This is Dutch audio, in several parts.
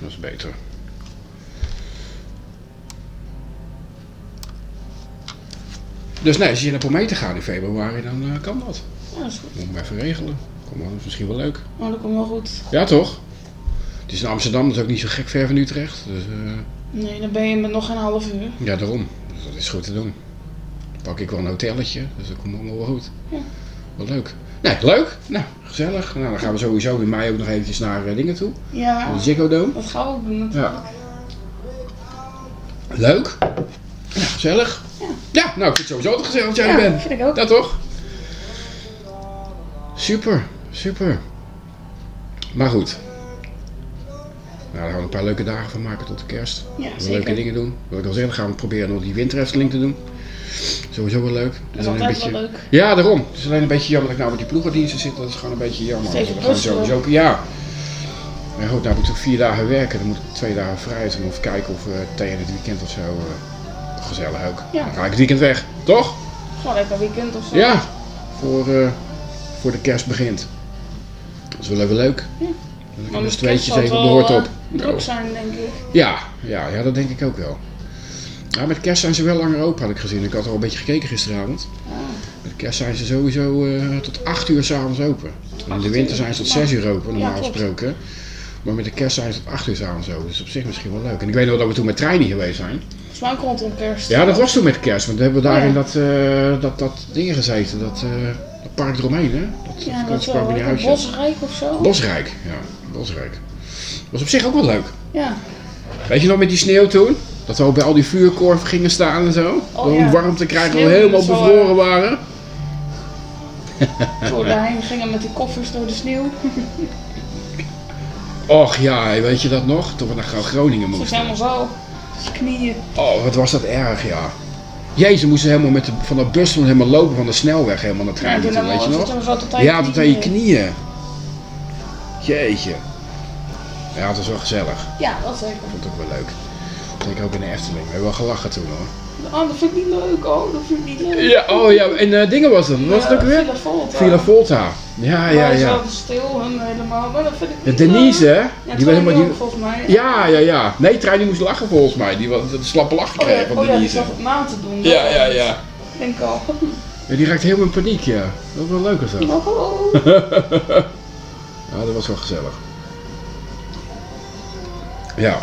dat is beter. Dus nee, als je naar Pomee te gaan in februari, dan eh, kan dat. Ja, dat is goed. Moet ik maar even regelen. Kom dat is misschien wel leuk. Maar dat komt wel goed. Ja, toch? Het is in Amsterdam, dat is ook niet zo gek ver van Utrecht. Dus eh, Nee, dan ben je met nog geen half uur. ja, daarom. Dus dat is goed te doen. Dan pak ik wel een hotelletje, dus dat komt allemaal wel goed. Ja. Wel leuk. Nee, leuk. Nou, gezellig. Nou, dan gaan we sowieso in mei ook nog eventjes naar eh, dingen toe. Ja, Naar de Ziggo Dome. dat gaan we ook doen natuurlijk. Ja. Leuk. Ja, gezellig. Ja, nou, ik vind het sowieso te gezellig dat jij er Ja, bent. vind ik ook. Ja, toch? Super, super. Maar goed. Nou, daar gaan we een paar leuke dagen van maken tot de kerst. Ja, We gaan zeker. leuke dingen doen. Wat ik al zei, dan gaan we proberen nog die winterefteling te doen. Sowieso wel leuk. Dat is alleen altijd wel leuk. Ja, daarom. Het is alleen een beetje jammer dat ik nou met die ploegendiensten zit. Dat is gewoon een beetje jammer. Steeds we gaan sowieso... Ja. Maar goed, nou moet ik vier dagen werken. Dan moet ik twee dagen vrij zijn. Om even kijken of we tegen het weekend of zo... eh, gezellig ook. Ja. Dan ga ik het weekend weg. Toch? Gewoon lekker weekend of zo. Ja. Voor, eh, voor de kerst begint. Dat is wel even leuk. Dan Maar dus tweetjes even op de hoort op. eh, druk zijn, denk ik. Ja, ja, ja, dat denk ik ook wel. Ja, met kerst zijn ze wel langer open, had ik gezien. Ik had al een beetje gekeken gisteravond. Ah, Met kerst zijn ze sowieso eh, tot 8 uur s'avonds open. En in de winter zijn ze tot Ja. 6 uur open, normaal Ja, gesproken. Maar met de kerst zijn ze tot 8 uur s'avonds open. Dus op zich misschien wel leuk. En ik weet nog dat we toen met treinen geweest zijn. volgens mij ook rondom kerst. Ja, dat was toen met kerst. Want we hebben daar Oh, in dat, eh, dat, dat dingen gezeten. Dat, eh, dat park eromheen, hè? Dat Ja, dat huisjes. Bosrijk of zo. Bosrijk, ja. Bosrijk. Was op zich ook wel leuk. Ja. Weet je nog met die sneeuw toen? Dat we ook bij al die vuurkorven gingen staan en zo. Oh, Om ja. warm te krijgen, we helemaal dat bevroren waren. We daarheen gingen met die koffers door de sneeuw. Och ja, weet je dat nog? Toen we naar Groningen Dat is moesten. helemaal zo. Knieën. Oh, wat was dat erg, ja. Jezus, moesten helemaal met de, van dat bus helemaal lopen van de snelweg helemaal naar de trein toe, weet je nog? het Ja, tot aan je knieën. Jeetje. Ja, het was wel gezellig. Ja, dat zeker. Vond ik ook wel leuk. Zeker ook in de Efteling. We hebben wel gelachen toen hoor. Oh, dat vind ik niet leuk. Oh, dat vind ik niet leuk. Ja, oh ja, en eh, dingen was het. Wat was het ook weer? Villa Volta. Villa Volta. Ja, ja, ja. zaten stil, helemaal. Maar dat vind ik Ja, niet Denise, hè? Ja, die was helemaal die... volgens mij. Ja, ja, ja. Nee, Trein die moest lachen volgens mij. Die was een slappe lach Oh ja, gekregen van oh ja, die Denise. zat het na te doen. Ja, dat ja, ja. Denk ik al. Ja, die raakte helemaal in paniek, ja. Dat was wel leuk of zo. Oh, Ja, dat was wel gezellig. Ja.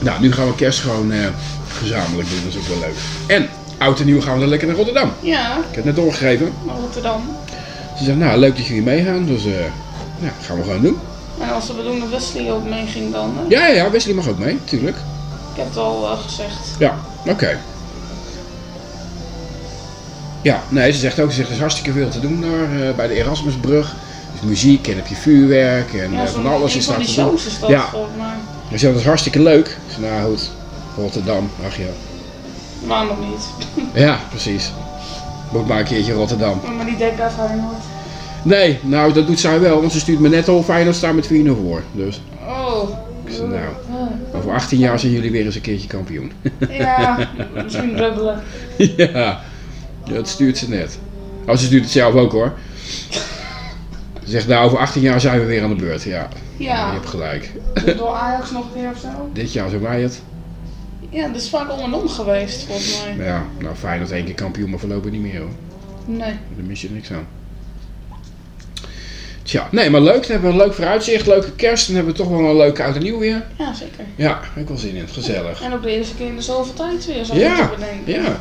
Nou, nu gaan we kerst gewoon eh, gezamenlijk doen. Dat is ook wel leuk. En, oud en nieuw gaan we dan lekker naar Rotterdam. Ja, Ik heb het net doorgegeven. naar Rotterdam. Ze zegt, nou, leuk dat jullie meegaan. Dus, ja, gaan we gewoon doen. En als we dat Wesley ook meeging dan. Hè? Ja, ja, ja. Wesley mag ook mee, tuurlijk. Ik heb het al eh, gezegd. Ja, oké. Ja, nee, ze zegt ook, ze zegt, er is hartstikke veel te doen daar bij de Erasmusbrug. Dus muziek en heb je vuurwerk en Ja, van alles is daar te doen. Ja. volgens mij. Ze zegt, dat is hartstikke leuk. Nou goed, Rotterdam, ach ja. Maar nog niet. Ja, precies. Moet maar een keertje Rotterdam. Maar die denk uit Feyenoord. Nee, nou dat doet zij wel, want ze stuurt me net al Feyenoord staan met 4-0 voor. Dus, Oh. nou, over 18 jaar zijn jullie weer eens een keertje kampioen. Ja, misschien dubbelen. ja, ja, dat stuurt ze net. Oh, ze stuurt het zelf ook hoor. Ze zegt, nou over 18 jaar zijn we weer aan de beurt. Ja, je hebt gelijk. door Ajax nog een keer of zo. Dit jaar zijn wij het. Ja, dat is vaak om en om geweest volgens mij. Ja, nou Feyenoord één keer kampioen, maar voorlopig niet meer hoor. Nee. Daar mis je niks aan. Tja, nee, maar leuk. Dan hebben we een leuk vooruitzicht, leuke kerst. Dan hebben we toch wel een leuke oud en nieuw weer. Ja, zeker. Ja, heb ik wel zin in. Gezellig. En ook de eerste keer in de zoveel tijd weer, zo Ja, moeten we denken. Ja,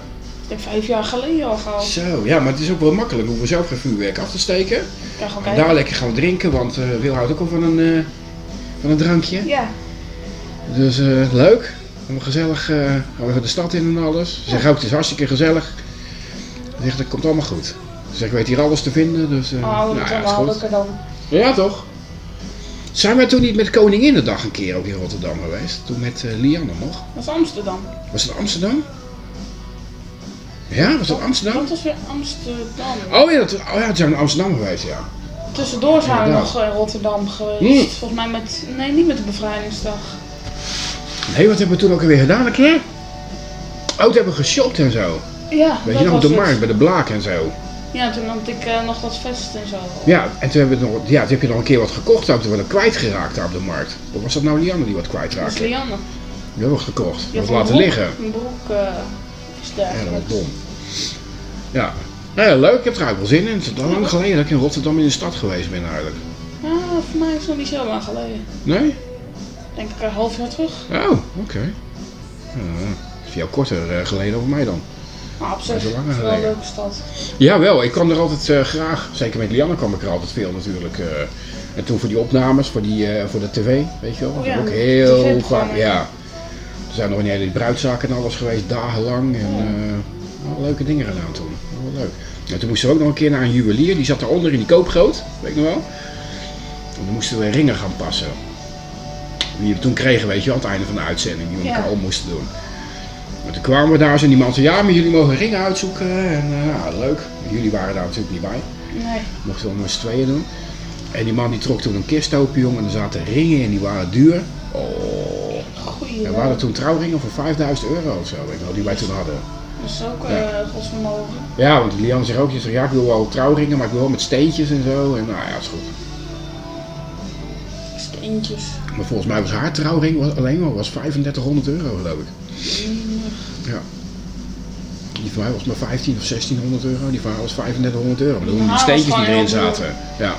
Ik heb vijf jaar geleden al gehad. zo. Ja, maar het is ook wel makkelijk. We hoeven zelf geen vuurwerk af te steken. Ik kan gewoon En daar lekker gaan drinken, want eh Wil houdt ook al van een, eh, van een drankje. Ja, Dus eh, leuk. We gezellig gaan we even de stad in en alles. Ze zegt ook, het is hartstikke gezellig. Ze zegt, het komt allemaal goed. Ze zegt, ik weet hier alles te vinden, dus uh, oh, nou, dat ja, is goed. dan. Ja, toch? Zijn wij toen niet met Koninginnedag een keer ook in Rotterdam geweest? Toen met Lianne nog? Dat is Amsterdam. Was het Amsterdam? Ja, was dat Amsterdam? Dat was weer Amsterdam. Oh ja, dat, oh ja, toen zijn we in Amsterdam geweest, ja. Tussendoor zijn we nog in Rotterdam geweest. Hmm. Volgens mij met, nee niet met de bevrijdingsdag. Nee, wat hebben we toen ook alweer gedaan een keer? Oh, toen hebben we geshopt en zo. Ja, Weet dat je nog, de markt, bij de Blaak en zo. Ja, toen had ik eh, nog dat vest en zo. Ja, en toen, hebben we nog, ja, toen heb je nog een keer wat gekocht ook. Toen we dat kwijtgeraakt daar op de markt. Of was dat nou Lianne die wat Dat is kwijtraakte? Lianne. Die hebben we gekocht. Die Dat laten broek- liggen. Een broek eh Ja, dat dom. Ja. Nou ja, leuk. Ik heb er eigenlijk wel zin in. Het is lang geleden dat ik in Rotterdam in de stad geweest ben eigenlijk. Ja, voor mij is het nog niet zo lang geleden. Nee? Denk ik een half jaar terug. Oh, oké. Ja, dat is jou korter eh, geleden over mij dan. Maar op Dat zich wel een leuke stad. Jawel, ik kwam er altijd eh, graag. Zeker met Lianne kwam ik er altijd veel natuurlijk. eh. en toen voor die opnames, voor, die, voor de tv, weet je wel. Oh ja, ook heel vaak. Ja. Er zijn nog een hele bruidzaken en alles geweest, dagenlang. En eh, leuke dingen gedaan toen. Wel leuk. En toen moesten we ook nog een keer naar een juwelier. Die zat daaronder in die koopgroot, weet ik nog wel. En dan moesten we ringen gaan passen. Die we toen kregen, weet je wel, aan het einde van de uitzending. Die we Ja. elkaar om moesten doen. En toen kwamen we daar en die man zei, ja, maar jullie mogen ringen uitzoeken. En ja, leuk. Maar jullie waren daar natuurlijk niet bij. Nee. Mochten we met z'n tweeën doen. En die man die trok toen een kist open, jongen. En er zaten ringen in, die waren duur. Oh. En we hadden toen trouwringen voor 5000 euro of zo, weet je wel, die wij toen hadden. Dat is ook Ja. eh godsvermogen. Ja, want Lian zegt ook, je zegt, ja, ik wil wel trouwringen, maar ik wil wel met steentjes en zo. En nou ja, is goed. Steentjes. Maar volgens mij was haar trouwring was alleen maar was 3500 euro, geloof ik. Ja. Die van mij was maar 15 of 1600 euro, die van haar was 3500 euro. Maar Die toen die steentjes die erin zaten. Ja.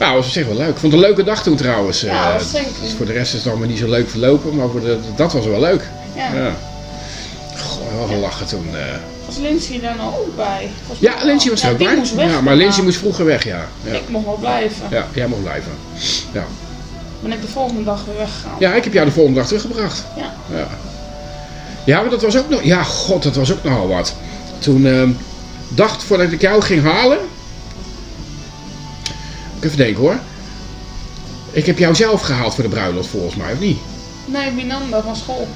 Nou, dat was op zich wel leuk. Ik vond het een leuke dag toen trouwens. Ja, eh. Dus voor de rest is het allemaal niet zo leuk verlopen, maar voor de, dat was wel leuk. Ja. Ja. Goh, wel gelachen toen. eh. Was Lindsay daar nou ook bij? Ja, Lindsay was er ook bij. moest weg ja, maar Lindsay moest vroeger weg, ja. Ik mocht wel blijven. ja jij mocht blijven. Ja. Ben ik de volgende dag weer weggegaan. ja, ik heb jou de volgende dag teruggebracht. Ja. Ja, ja maar dat was ook nog... Ja, god, dat was ook nogal wat. Toen ehm, dacht voordat ik jou ging halen... Ik even denken hoor. Ik heb jou zelf gehaald voor de bruiloft volgens mij, of niet? Nee, Binanda van school.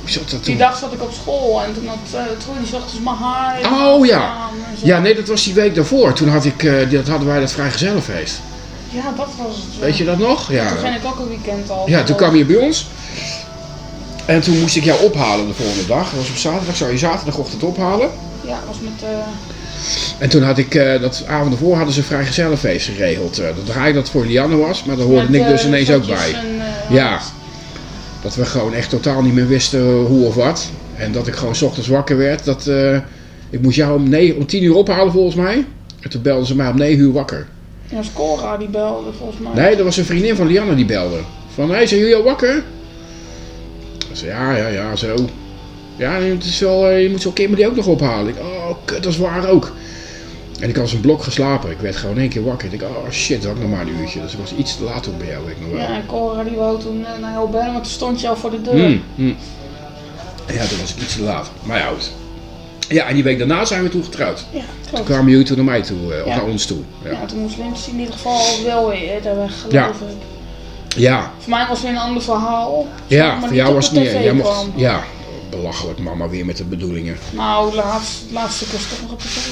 Hoe zat dat Die dag zat ik op school en toen had uh, Troy die ochtends mijn haar Oh, ja. Ja, nee, dat was die week daarvoor. Toen had ik, eh, dat hadden wij dat vrijgezellenfeest. Ja, dat was het. Weet je dat nog? Ja. Toen ging ik ook een weekend al. Ja, toen kwam je bij ons. En toen moest ik jou ophalen de volgende dag. Dat was op zaterdag, zou je zaterdagochtend ophalen. Ja, was met... eh En toen had ik, eh, dat avond ervoor hadden ze een vrijgezellenfeest geregeld. Eh, dat draaide dat voor Lianne was, maar daar hoorde met, ik dus eh, ineens ook bij. en, Ja. Dat we gewoon echt totaal niet meer wisten hoe of wat. En dat ik gewoon 's ochtends wakker werd. Dat, ik moest jou om, negen, om 10 uur ophalen volgens mij. En toen belden ze mij om 9 uur wakker. Ja, was Cora die belde volgens mij. Nee, dat was een vriendin van Lianne die belde. Van, hé, hey, zijn jullie al wakker? Ik zei, ja, ja, ja, zo. Ja, het is wel, je moet zo'n Kimberly ook nog ophalen. Ik, oh, kut, dat is waar ook. En ik had als een blok geslapen. Ik werd gewoon één keer wakker. Ik dacht, oh shit, dat ik nog maar een uurtje. Dus ik was iets te laat toen bij jou, weet ik nog wel. Ja, en Cora die wou toen eh, naar jou bellen, want toen stond je al voor de deur. Hmm, hmm. Ja, toen was ik iets te laat. Maar ja, goed. Ja, en die week daarna zijn we toen getrouwd. Ja, Toen kwamen jullie toen naar mij toe, eh, of Ja. naar ons toe. Ja. Ja. toen moest Lindsay in ieder geval wel weer eerder weg, geloof Ja. ik. Ja, Voor mij was het weer een ander verhaal. ja voor jou was het niet. Jij mocht, ja, belachelijk mama weer met de bedoelingen. Nou, laatst, laatste was toch nog op tv.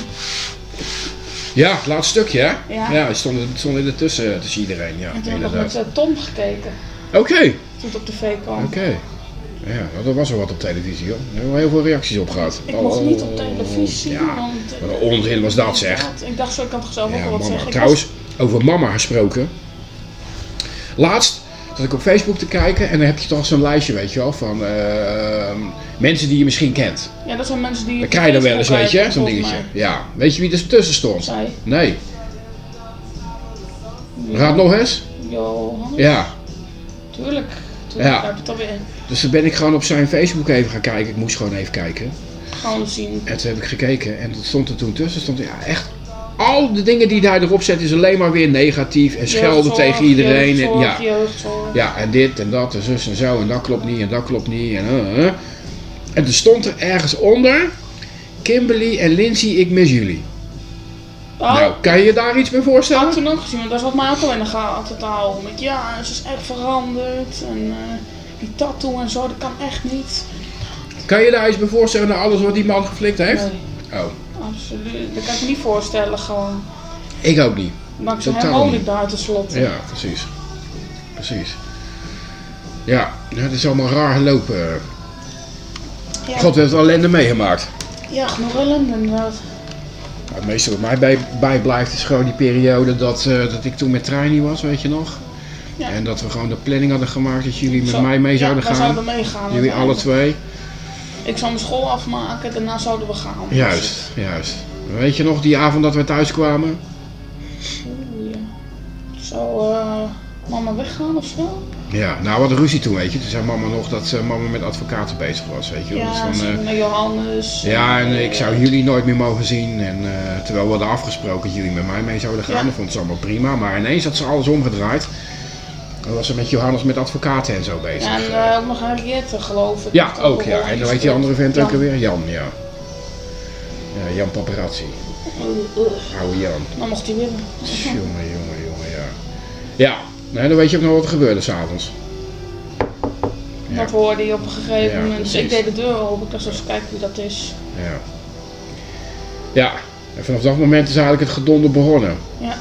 Ja, het laatste stukje hè? Ja. Ja, het stond, het stond in de tussen, tussen iedereen. Ja, En toen heb ik nog met eh, Tom gekeken, Oké, toen het op tv kwam. oké. Ja, nou, dat was er wat op televisie hoor. Daar hebben we heel veel reacties op gehad. Ik mocht niet op televisie, Ja, want... eh, wat een onzin was dat zeg. Ik dacht zo, ik kan toch zelf ook wel wat mama. zeggen. Ik Trouwens, over mama gesproken. Laatst zat ik op Facebook te kijken en dan heb je toch zo'n lijstje, weet je wel, van eh, mensen die je misschien kent. ja, dat zijn mensen die... Dan op krijg je dan wel eens, weet je, zo'n dingetje. Ja, weet je wie er tussen stond? Zij. Nee. Raad nog eens? Johan. Ja. Tuurlijk. Tuurlijk, Ja. je het alweer. Dus toen ben ik gewoon op zijn Facebook even gaan kijken. Ik moest gewoon even kijken. Gewoon zien. En toen heb ik gekeken en dat stond er toen tussen. Stond er, ja, echt. Al de dingen die hij erop zet is alleen maar weer negatief. En schelden tegen iedereen. En, ja. jeugdzorg. ja, en dit en dat en zus en zo. En dat klopt niet en dat klopt niet. En, uh, uh. en er stond er ergens onder. Kimberly en Lindsay, ik mis jullie. Oh, Nou, kan je je daar iets bij had voorstellen? ik toen ook gezien, want dat is wat mij ook al in de gaten te houden. Met ja, ze is echt veranderd. En eh, die tattoo en zo, dat kan echt niet. Kan je daar iets bij voorstellen naar alles wat die man geflikt heeft? Nee, Oh, absoluut. Dat kan ik me niet voorstellen gewoon. ik ook niet. Maar ze woon niet. tenslotte. Ja, precies. Precies. Ja, het is allemaal raar gelopen. Ja. God heeft ellende meegemaakt. Ja, genoeg ellende inderdaad. Het meeste wat mij bij, bijblijft is gewoon die periode dat, eh, dat ik toen met Treini was, weet je nog? Ja. En dat we gewoon de planning hadden gemaakt dat jullie met Zo- mij mee ja, zouden wij gaan. zouden meegaan. jullie alle twee. Ik zou mijn school afmaken, daarna zouden we gaan. Juist, juist. Weet je nog die avond dat we thuis kwamen? Oeh, ja. Zou eh, mama weggaan of zo? Ja, nou hadden ruzie toen, weet je. Toen zei mama nog dat eh, mama met advocaten bezig was, weet je. wel. Dus Ja, van, ze eh, naar Johannes. ja, en eh, ik zou jullie nooit meer mogen zien. En, eh, terwijl we hadden afgesproken dat jullie met mij mee zouden gaan. Ja. Dat vond ze allemaal prima. Maar ineens had ze alles omgedraaid. Dan was ze met Johannes met advocaten en zo bezig. Ja, en eh, ook nog Henriette, geloof ik. ja, ook ja. En dan weet die andere vent ook alweer? Jan, ja. Ja, Jan Paparazzi. Oude Jan. Dan mocht hij winnen. Jongen, jongen, jongen, ja. Ja, nee, dan weet je ook nog wat er gebeurde s'avonds. Ja. Dat hoorde je op een gegeven moment. Dus ik deed de deur open. Ik dacht eens kijken wie dat is. Ja. Ja, en vanaf dat moment is eigenlijk het gedonder begonnen. Ja.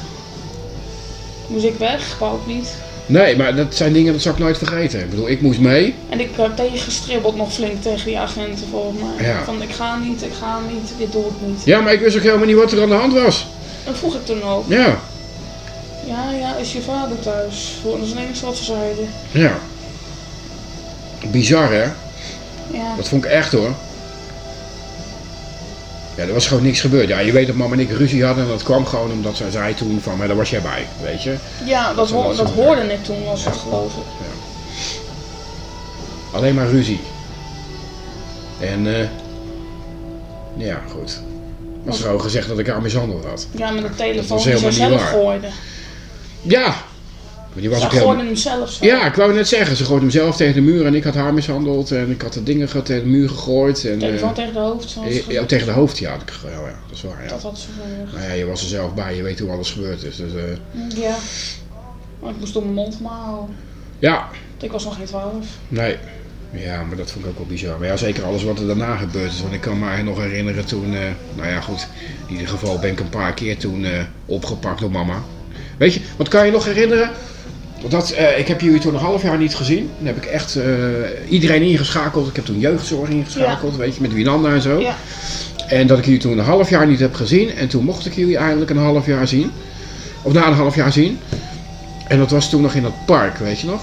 Moest ik weg? Wou niet. Nee, maar dat zijn dingen dat zal ik nooit vergeten. Ik bedoel, ik moest mee. En ik heb tegengestribbeld nog flink tegen die agenten volgens mij. Ja. Van ik ga niet, ik ga niet, dit doe ik niet. Ja, maar ik wist ook helemaal niet wat er aan de hand was. Dat vroeg ik toen ook. Ja, Ja, ja, is je vader thuis? Het enige wat ze zeiden. ja. Bizar, hè? Ja. Dat vond ik echt, hoor. Ja, er was gewoon niks gebeurd. Ja, je weet dat mama en ik ruzie hadden en dat kwam gewoon omdat zij zei toen van, maar daar was jij bij, weet je. Ja, dat, hoorde ik toen, was het geloof ik. Alleen maar ruzie. En, eh ja, goed. Was er gewoon gezegd dat ik haar mishandeld had. Ja, met de telefoon die ze zelf waar. gooide. Ja, maar die was Ze ook heel... gooide hem zelf zo. Ja, ik wou net zeggen, ze gooide hem zelf tegen de muur en ik had haar mishandeld en ik had de dingen ge- tegen de muur gegooid. En, Telefoon eh, tegen de hoofd. eh, ja, tegen de hoofd, ja, ja, ja, dat is waar, ja. Dat had ze gezegd. Nou ja, je was er zelf bij, je weet hoe alles gebeurd is. Dus, eh, Ja. Maar ik moest door mijn mond maar houden. ja, Ik was nog geen twaalf. nee. Ja, maar dat vond ik ook wel bizar. Maar ja, zeker alles wat er daarna gebeurd is. Want ik kan me nog herinneren toen, eh, nou ja goed, in ieder geval ben ik een paar keer toen eh, opgepakt door mama. Weet je, wat kan je nog herinneren? Dat, eh, ik heb jullie toen een half jaar niet gezien. Dan heb ik echt eh, iedereen ingeschakeld. Ik heb toen jeugdzorg ingeschakeld, weet je, met Winanda en zo. Ja. En dat ik jullie toen een half jaar niet heb gezien. En toen mocht ik jullie eindelijk een half jaar zien. Of na een half jaar zien. En dat was toen nog in dat park, weet je nog?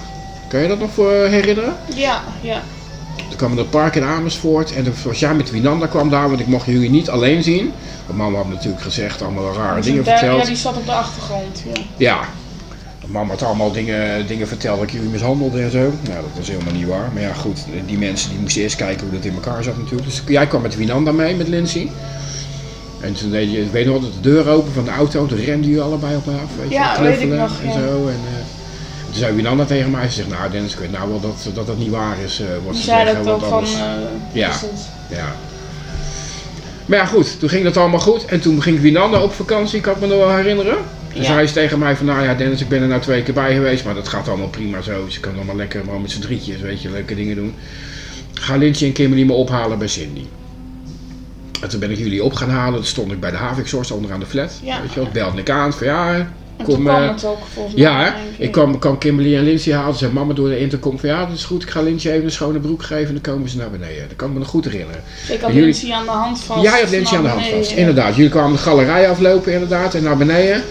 Kan je dat nog voor herinneren? Ja, ja. Toen kwam in dat park in Amersfoort. En toen was jij met Winanda kwam daar, want ik mocht jullie niet alleen zien. Want mama had natuurlijk gezegd, allemaal rare dingen verteld. Ja, die zat op de achtergrond. Ja. Ja. Mama had allemaal dingen, dingen verteld dat ik jullie mishandelde en zo. Nou, dat was helemaal niet waar. Maar ja, goed, die mensen die moesten eerst kijken hoe dat in elkaar zat natuurlijk. Dus jij kwam met Winanda mee, met Lindsay. En toen deed je, weet nog, dat de deur open van de auto. Toen renden jullie allebei op me af, weet je. Ja, knuffelen weet ik nog, En ja. zo. En, eh, toen zei Winanda tegen mij, ze zegt, nou Dennis, ik weet nou wel dat dat, dat niet waar is. eh wat ze zei zeggen, dat ook van... eh, Ja. ja. Maar ja, goed, toen ging dat allemaal goed. En toen ging Winanda op vakantie, kan ik me nog wel herinneren. Ja. zei ze tegen mij van, nou ja Dennis, ik ben er nou twee keer bij geweest, maar dat gaat allemaal prima zo. Ze kan allemaal lekker gewoon met z'n drietjes, weet je, leuke dingen doen. Ga Lindsay en Kimberly me ophalen bij Cindy. En toen ben ik jullie op gaan halen, toen stond ik bij de Havixhorst onderaan de flat. Ja. Weet je wel, belde ik aan van ja, En Kom, toen kwam eh, het ook volgens mij. ja, ik kwam, kwam Kimberly en Lindsay halen. Ze zei mama door de intercom van ja, dat is goed. Ik ga Lindsay even een schone broek geven en dan komen ze naar beneden. Dat kan ik me nog goed herinneren. Ik had jullie- Lindsay aan de hand vast. Jij had Lindsay aan de hand beneden. vast. Inderdaad, jullie kwamen de galerij aflopen inderdaad en naar beneden.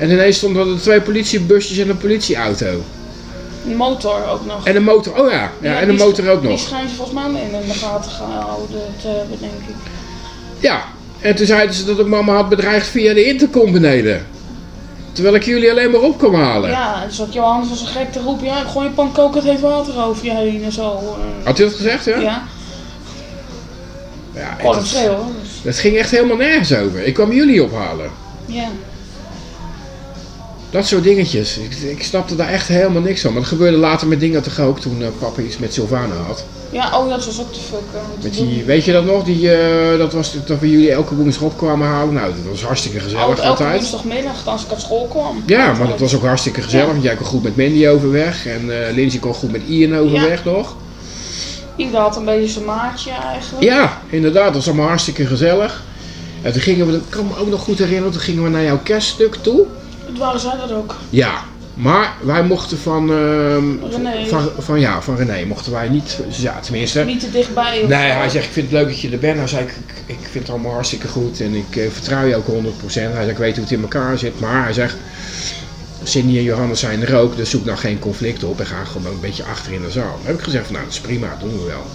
En ineens stonden er twee politiebusjes en een politieauto. Een motor ook nog. En een motor, oh ja, ja, en een die motor ook Die nog. schijnt ze volgens mij in de gaten gehouden te hebben, denk ik. Ja, en toen zeiden ze dat ik mama had bedreigd via de intercom beneden. Terwijl ik jullie alleen maar op kwam halen. Ja, dus dat Johannes was een gek te roepen. Ja, gooi je pan kokend heet water over je heen en zo. eh. Had u dat gezegd, ja? ja, Ja, het, hoor. Dus, het ging echt helemaal nergens over. Ik kwam jullie ophalen. ja. Dat soort dingetjes. Ik, ik snapte daar echt helemaal niks van. Maar dat gebeurde later met dingen toch ook toen eh, papa iets met Sylvana had. ja, oh dat was ook te fucken. Met die, weet je dat nog? Die, eh, dat was dat we jullie elke woensdag op kwamen halen. Nou, dat was hartstikke gezellig Elke, elke altijd. woensdagmiddag als ik uit school kwam. Ja, maar dat was ook hartstikke gezellig. Ja. Want jij kon goed met Mandy overweg. En eh Lindsay kon goed met Ian overweg nog. Ieder had een beetje zijn maatje eigenlijk. Ja, inderdaad. Dat was allemaal hartstikke gezellig. En toen gingen we, dat kan me ook nog goed herinneren, toen gingen we naar jouw kerststuk toe. Het waren zij dat ook. Ja, Maar wij mochten van, ehm, René. van, van, ja, van René mochten wij niet, ja tenminste. Niet te dichtbij. Nee, zo. hij zegt ik vind het leuk dat je er bent. Hij zei ik, ik, vind het allemaal hartstikke goed en ik eh, vertrouw je ook 100%. Hij zegt ik weet hoe het in elkaar zit, maar hij zegt Cindy en Johannes zijn er ook, dus zoek nou geen conflict op en ga gewoon een beetje achter in de zaal. Dan heb ik gezegd van nou dat is prima, doen we wel.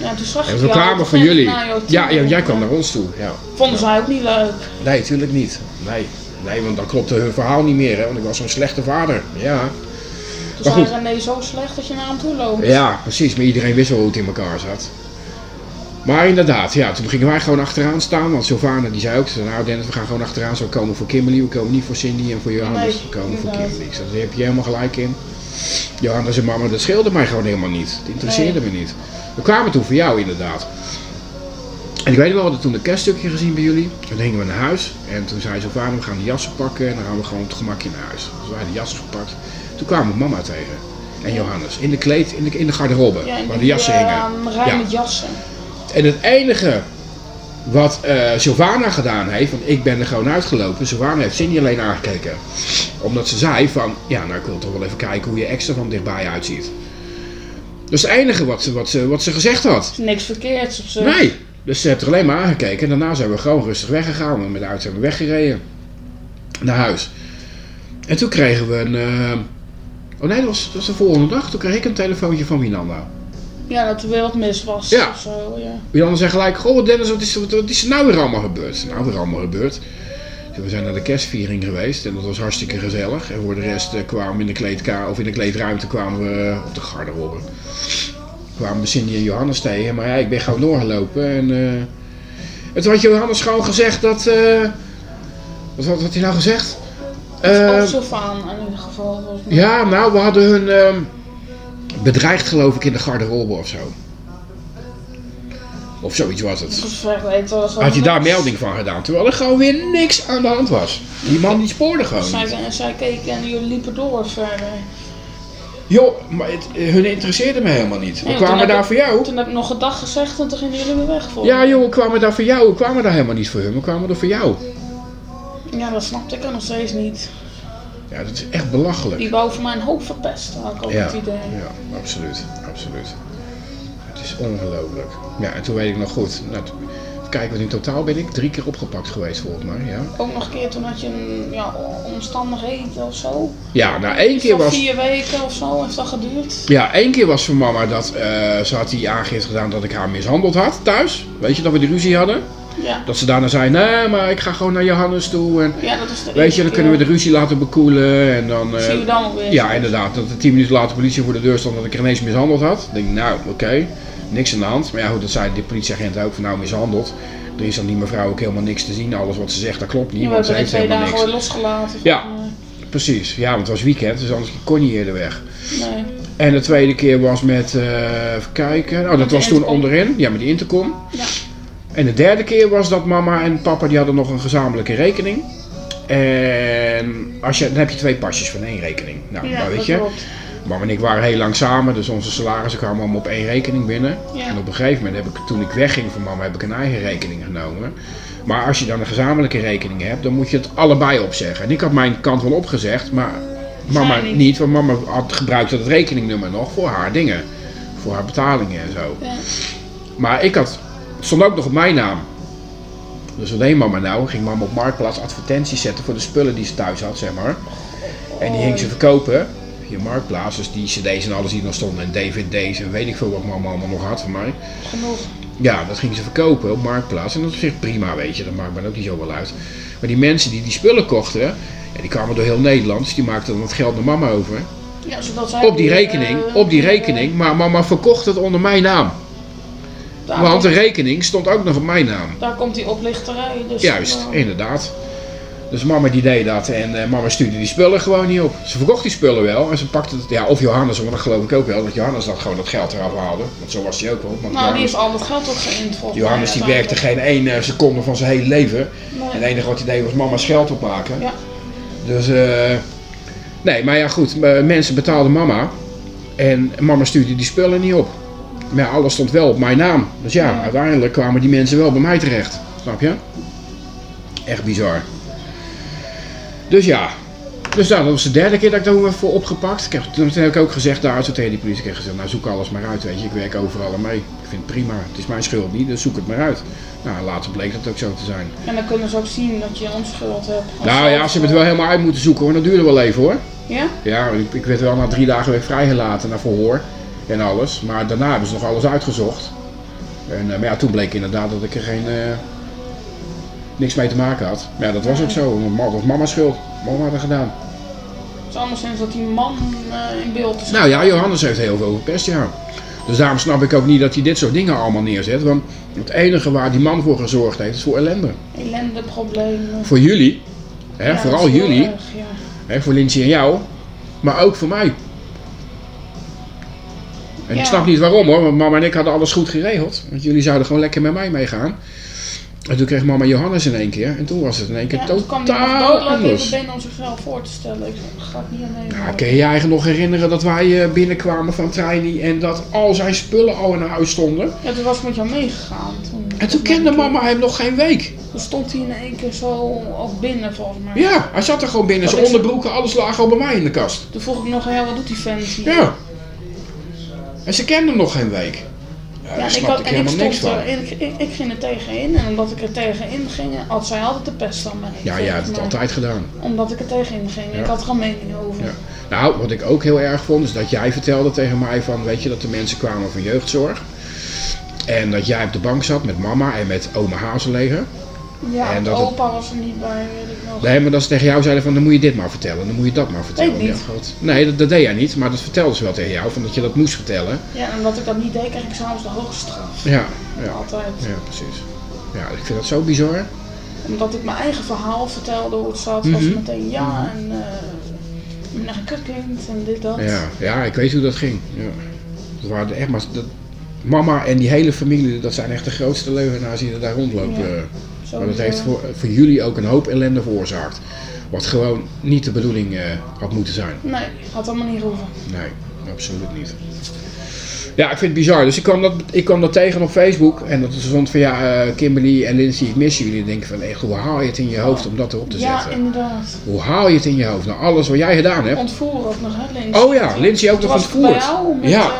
Ja, toen zag En we kwamen een jullie. Ja, ja, jij kwam naar ons toe. Ja. Vonden zij ook niet leuk. Nee, natuurlijk niet. Nee. Nee, want dan klopte hun verhaal niet meer, hè? want ik was zo'n slechte vader. Ja. Toen Maar René zo slecht dat je naar hem toe loopt. ja, precies, maar iedereen wist wel hoe het in elkaar zat. Maar inderdaad, ja, toen gingen wij gewoon achteraan staan, want Sylvana die zei ook, ze nou Dennis, we gaan gewoon achteraan, zo komen voor Kimberly, we komen niet voor Cindy en voor Johannes, Nee, we komen voor inderdaad. Kimberly. Ik zei, daar heb je helemaal gelijk in. Johannes en mama, dat scheelde mij gewoon helemaal niet. Het interesseerde me niet. We kwamen toen voor jou inderdaad. En ik weet wel, we hadden toen een kerststukje gezien bij jullie. En toen gingen we naar huis. En toen zei Sylvana, we gaan de jassen pakken en dan gaan we gewoon op het gemakje naar huis. Dus wij hadden de jassen gepakt. Toen kwamen we mama tegen. En Johannes, in de kleed, in de, in de garderobe, Ja, waar de die, jassen eh, hingen. rij Ja. met jassen. En het enige wat Sylvana gedaan heeft, want ik ben er gewoon uitgelopen. Sylvana heeft Cindy alleen aangekeken. Omdat ze zei van, ja nou ik wil toch wel even kijken hoe je extra van dichtbij uitziet. Dat is het enige wat ze, wat ze, wat ze gezegd had. niks verkeerds op zich. Nee. Dus ze heeft er alleen maar aangekeken. En daarna zijn we gewoon rustig weggegaan. En met de auto zijn we weggereden. Naar huis. En toen kregen we een... eh, Oh nee, dat was, dat was de volgende dag. Toen kreeg ik een telefoontje van Winanda. Ja, dat er weer wat mis was. Ja. Of zo, ja. Winanda zei gelijk... Goh Dennis, wat is, wat, wat is er nou weer allemaal gebeurd? Nou, weer allemaal gebeurd. Dus we zijn naar de kerstviering geweest. En dat was hartstikke gezellig. En voor de rest eh, kwamen we in de kleedkamer... Of in de kleedruimte kwamen we eh, op de garderobe. Kwamen we Cindy en Johannes tegen. Maar ja, ik ben gewoon doorgelopen. En... eh, en toen had Johannes gewoon gezegd dat... eh, wat had, had hij nou gezegd? Eh, Of Sylvaan in ieder geval. volgens ja, nou, we hadden hun ehm, bedreigd geloof ik in de garderobe of zo. Of zoiets was het. Had je daar melding van gedaan, terwijl er gewoon weer niks aan de hand was. Die man die spoorde gewoon Zij, zij keken en jullie liepen door verder. Joh, maar het, hun interesseerde me helemaal niet. We kwamen daar voor jou. Toen heb ik nog een dag gezegd en toen gingen jullie weer weg volgens Ja joh, we kwamen daar voor jou. We kwamen daar helemaal niet voor hun, we kwamen er voor jou. Ja, dat snapte ik er nog steeds niet. Ja, dat is echt belachelijk. Die wou voor mij een hoop verpest, had ik ook Ja, het idee. ja, absoluut, absoluut. Het is ongelooflijk. Ja, en toen weet ik nog goed. Nou, kijken, wat in totaal ben ik drie keer opgepakt geweest volgens mij. Ja, Ook nog een keer toen had je een ja, omstandigheden of zo. ja nou één keer was... vier weken of zo heeft dat geduurd. Ja, één keer was voor mama dat eh, ze had die aangifte gedaan dat ik haar mishandeld had thuis. Weet je, dat we die ruzie hadden. Ja, Dat ze daarna zei, nee, maar ik ga gewoon naar Johannes toe. En ja dat is de weet je, dan kunnen we de ruzie laten bekoelen. En dan... eh, Zien we dan alweer. ja, inderdaad. Dat er tien minuten later de politie voor de deur stond dat ik er ineens mishandeld had. Dan denk ik, nou, oké, niks aan de hand. Maar ja, goed, dat zei de politieagent ook, van nou, mishandeld. Er is aan die mevrouw ook helemaal niks te zien. Alles wat ze zegt, dat klopt niet, Ja, want ze heeft twee helemaal dagen niks. losgelaten. Ja. Precies, ja, want het was weekend, dus anders kon je eerder weg. nee. En de tweede keer was met, eh, even kijken, oh, dat de was toen onderin, ja, met die intercom. Ja. En de derde keer was dat mama en papa, die hadden nog een gezamenlijke rekening. En als je, dan heb je twee pasjes van één rekening. Nou, Ja, maar weet dat je, klopt. Mama en ik waren heel lang samen, dus onze salarissen kwamen allemaal op één rekening binnen. Ja. En op een gegeven moment heb ik, toen ik wegging van mama, heb ik een eigen rekening genomen. Maar als je dan een gezamenlijke rekening hebt, dan moet je het allebei opzeggen. En ik had mijn kant wel opgezegd, maar mama niet. niet. want mama had gebruikte het rekeningnummer nog voor haar dingen. Voor haar betalingen en zo. Ja. Maar ik had, het stond ook nog op mijn naam. Dus deed mama nou? Ging mama op Marktplaats advertenties zetten voor de spullen die ze thuis had, zeg maar. En die ging ze verkopen via Marktplaats. Dus die cd's en alles die nog stonden. En dvd's en weet ik veel wat mama allemaal nog had van mij. Genoeg. Ja, dat ging ze verkopen op Marktplaats. En dat is op zich prima, weet je. Dat maakt me ook niet zo wel uit. Maar die mensen die die spullen kochten, ja, die kwamen door heel Nederland. Dus die maakten dan het geld naar mama over. Ja, zodat zij Op die weer, rekening, eh, op die eh, rekening. Maar mama verkocht het onder mijn naam. Want de rekening stond ook nog op mijn naam. daar komt die oplichterij. Dus, Juist, eh, inderdaad. Dus mama die deed dat en eh, mama stuurde die spullen gewoon niet op. Ze verkocht die spullen wel en ze pakte het, ja, of Johannes, want dat geloof ik ook wel, dat Johannes dat gewoon dat geld eraf haalde. Want zo was hij ook wel. Want Nou, die heeft al dat geld ook geïnd volgens Johannes die werkte geen één seconde van zijn hele leven. Nee. En het enige wat hij deed was mama's geld opmaken. Ja. Dus, eh nee, maar ja goed, mensen betaalden mama en mama stuurde die spullen niet op. Maar ja, alles stond wel op mijn naam. Dus ja, Ja. uiteindelijk kwamen die mensen wel bij mij terecht. Snap je? Echt bizar. Dus ja, Dus nou, dat was de derde keer dat ik daar weer voor opgepakt. Ik heb, toen heb ik ook gezegd daar zo tegen die politie. Ik heb gezegd, nou zoek alles maar uit, weet je. Ik werk overal aan mee. Ik vind het prima. Het is mijn schuld niet, dus zoek het maar uit. Nou, later bleek dat ook zo te zijn. En dan kunnen ze ook zien dat je onschuld hebt. Als Nou ja, ze hebben het wel helemaal uit moeten zoeken hoor. Dat duurde wel even hoor. Ja? Ja, ik, ik werd wel na drie dagen weer vrijgelaten naar verhoor en alles. Maar daarna hebben ze nog alles uitgezocht. En, eh, maar ja, toen bleek inderdaad dat ik er geen, eh, niks mee te maken had. Maar ja, dat was ook zo. Dat was mama's schuld. Mama had het gedaan. Het is anderszins dat die man eh, in beeld is. Nou ja, Johannes heeft heel veel verpest, ja. Dus daarom snap ik ook niet dat hij dit soort dingen allemaal neerzet. Want het enige waar die man voor gezorgd heeft, is voor ellende. Ellende, problemen. Voor jullie, hè, Ja, vooral dat jullie, erg, ja. hè, voor Lindsay en jou, maar ook voor mij. En ik snap niet waarom hoor, want mama en ik hadden alles goed geregeld. Want jullie zouden gewoon lekker met mij meegaan. En toen kreeg mama Johannes in één keer. En toen was het in één keer Ja, totaal anders. even binnen om zichzelf voor te stellen. Ik ga het niet mee. Ja, kun je je eigen nog herinneren dat wij eh, binnenkwamen van Tiny en dat al zijn spullen al in huis stonden? Ja, toen was ik met jou meegegaan. Toen, En toen kende mama hem nog geen week. Toen stond hij in één keer zo ook binnen volgens mij. Ja, hij zat er gewoon binnen. Zijn onderbroeken, alles lag al bij mij in de kast. Toen vroeg ik nog, ja, wat doet die vent hier? Ja. En ze kende hem nog geen week. Ja, Ja, ik, had, en ik niks van. er, ik, ik, ik ging er tegenin en omdat ik er tegenin ging, had zij altijd de pest aan mij. Ja, jij hebt het altijd gedaan. Omdat ik er tegenin ging. Ja. Ik had er een mening over. Ja. Nou, wat ik ook heel erg vond, is dat jij vertelde tegen mij van, weet je, dat de mensen kwamen van jeugdzorg. En dat jij op de bank zat met mama en met oma Hazeleger. Ja, En dat het- opa was er niet bij, weet ik nog. Nee, maar dat ze tegen jou zeiden van, dan moet je dit maar vertellen, dan moet je dat maar vertellen. Weet ik niet. Ja, goed. Nee, dat, dat deed jij niet, maar dat vertelde ze wel tegen jou, van dat je dat moest vertellen. Ja, en omdat ik dat niet deed, kreeg ik s'avonds de hoogste straf. Ja, ja, Altijd. ja, precies. Ja, ik vind dat zo bizar. Omdat ik mijn eigen verhaal vertelde hoe het zat, was Mhm. meteen ja en eh je bent echt een kutkind en dit, dat. Ja, ja, ik weet hoe dat ging. Ja. Dat waren echt maar, dat, mama en die hele familie, dat zijn echt de grootste leugenaars die er daar rondlopen. Ja. Dat Sowieso. heeft voor, voor jullie ook een hoop ellende veroorzaakt. Wat gewoon niet de bedoeling eh, had moeten zijn. Nee, had allemaal niet hoeven. Nee, absoluut niet. Ja, ik vind het bizar. Dus ik kwam dat, ik kwam dat tegen op Facebook. En dat stond van ja, eh, Kimberly en Lindsay, ik mis jullie. En denk van, echt, hoe haal je het in je hoofd om dat erop te Ja, zetten? inderdaad. Hoe haal je het in je hoofd? Nou, alles wat jij gedaan hebt. Ontvoeren ook nog, hè, Lindsay? Oh ja, Lindsay ook nog ontvoerd. bij jou met, Ja.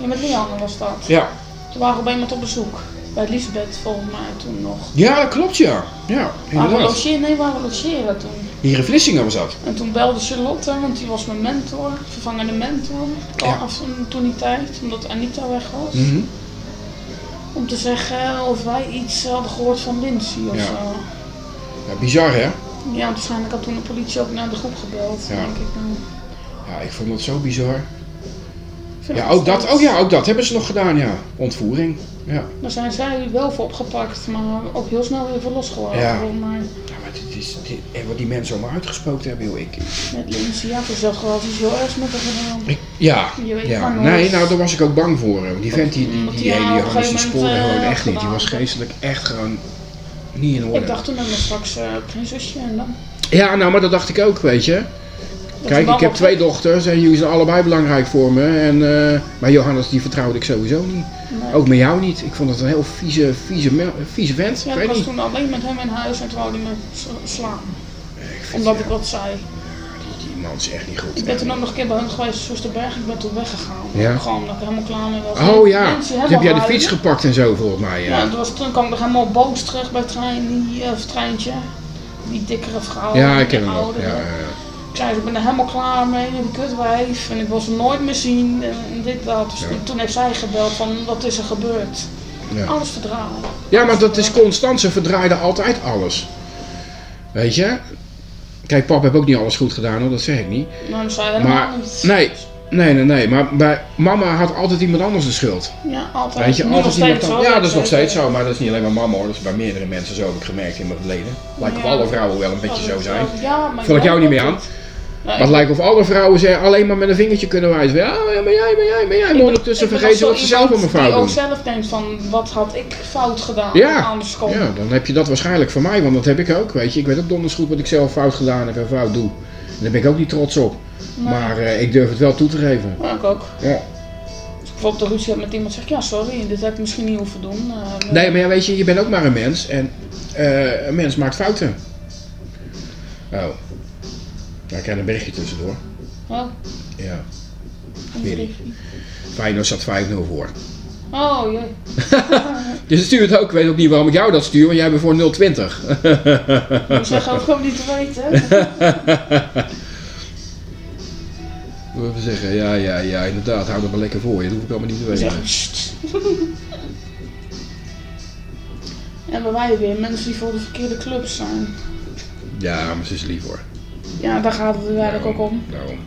ja, met Lianne was dat. Ja. Toen waren we een moment op bezoek. Bij Lisbeth volgens mij toen nog. ja, dat klopt ja. Ja, Waar we logeren, nee, waar we logeren toen. Hier in Vlissingen was dat. En toen belde Charlotte, want die was mijn mentor, vervangende mentor. Ja. Af toen die tijd, omdat Anita weg was. Mhm. Om te zeggen of wij iets hadden gehoord van Lindsay of Ja. zo. Ja, bizar hè? Ja, waarschijnlijk had toen de politie ook naar de groep gebeld, Ja. denk ik. Nou, Ja, ik vond dat zo bizar. Ja, ook dat, oh ja, ook dat hebben ze nog gedaan, ja. Ontvoering. Ja. Daar zijn zij wel voor opgepakt, maar ook heel snel weer voor losgelaten. Ja. volgens mij. Ja, maar dit is, dit, en wat die mensen allemaal uitgesproken hebben, joh, ik... Met Lindsay, ja, zag ik wel iets heel ergs met haar gedaan. ik ja, Je weet ja. maar. Nee, nou, daar was ik ook bang voor. hè. Die vent, die, die, die, die die spoorde gewoon eh, echt niet. Die was geestelijk echt gewoon niet in orde. Ik dacht toen we straks eh, geen zusje en dan. Ja, nou, maar dat dacht ik ook, weet je. Kijk, ik heb twee dochters en jullie zijn allebei belangrijk voor me. En, eh, maar Johannes, die vertrouwde ik sowieso niet. Nee. Ook met jou niet. Ik vond het een heel vieze, vieze, vent. Ja, ik was niet. toen alleen met hem in huis en toen wou hij me slaan. Ik Omdat ja, ik wat zei. die, die man is echt niet goed. Ik ben toen ook nog een keer bij hun geweest, Soesterberg. Ik ben toen weggegaan. Ja. Gewoon omdat ik helemaal klaar mee was. Oh ja, heb jij de fiets gepakt en zo volgens mij. Ja, Ja, toen, was, toen kwam ik nog helemaal boos terug bij het trein, die, eh, treintje. Die dikkere vrouw. ja ik ken hem oudere. Ja, ja, zei, ik ben er helemaal klaar mee, die kutwijf. En ik wil ze nooit meer zien. En dit, dat. Dus Ja. toen heeft zij gebeld van, wat is er gebeurd? Ja. Alles verdraaien. Ja, maar dat is constant. Ze verdraaiden altijd alles. Weet je? Kijk, pap heeft ook niet alles goed gedaan hoor, dat zeg ik niet. Maar dat zei helemaal Maar, niet. nee, nee, nee, nee. Maar bij mama had altijd iemand anders de schuld. Ja, altijd. Weet je, altijd nog iemand anders. zo, Ja, dat is nog steeds zo, maar dat is niet alleen bij mama hoor. Dat is bij meerdere mensen zo, heb ik gemerkt in mijn verleden. Lijkt Ja. alle vrouwen wel een beetje zo zijn. Ja, maar Vul ik jou niet meer aan. Nee, Maar het lijkt of alle vrouwen ze alleen maar met een vingertje kunnen wijzen. Ja, maar jij, maar jij, maar jij. Maar ben- ondertussen ben vergeten wat ze zelf iemand allemaal fout Die ook doen. zelf denkt van, wat had ik fout gedaan? Ja. Anders kon. Ja, dan heb je dat waarschijnlijk van mij, want dat heb ik ook. Weet je, ik weet ook donders goed wat ik zelf fout gedaan heb en fout doe. En daar ben ik ook niet trots op. Nee. Maar eh, ik durf het wel toe te geven. Ja, ik ook. Ja. Bijvoorbeeld een ruzie met iemand, zeg ik, ja sorry, dit heb ik misschien niet hoeven doen. Eh, Nee, maar ja, weet je, je bent ook maar een mens. En eh, een mens maakt fouten. Oh. Daar krijg je een berichtje tussendoor. Oh, Ja. Weet. Feyenoord staat 5-0 voor. Oh, jee. Dus stuurt het ook. Ik weet ook niet waarom ik jou dat stuur, want jij bent voor 020. Ik zeg ook gewoon niet te weten. Moet even zeggen, ja, ja, ja, inderdaad. Hou dat maar lekker voor je. Dat hoef ik allemaal niet te weten. En bij mij weer mensen die voor de verkeerde clubs zijn. Ja, maar ze is lief hoor. Ja, daar gaat het eigenlijk ook om. Daarom.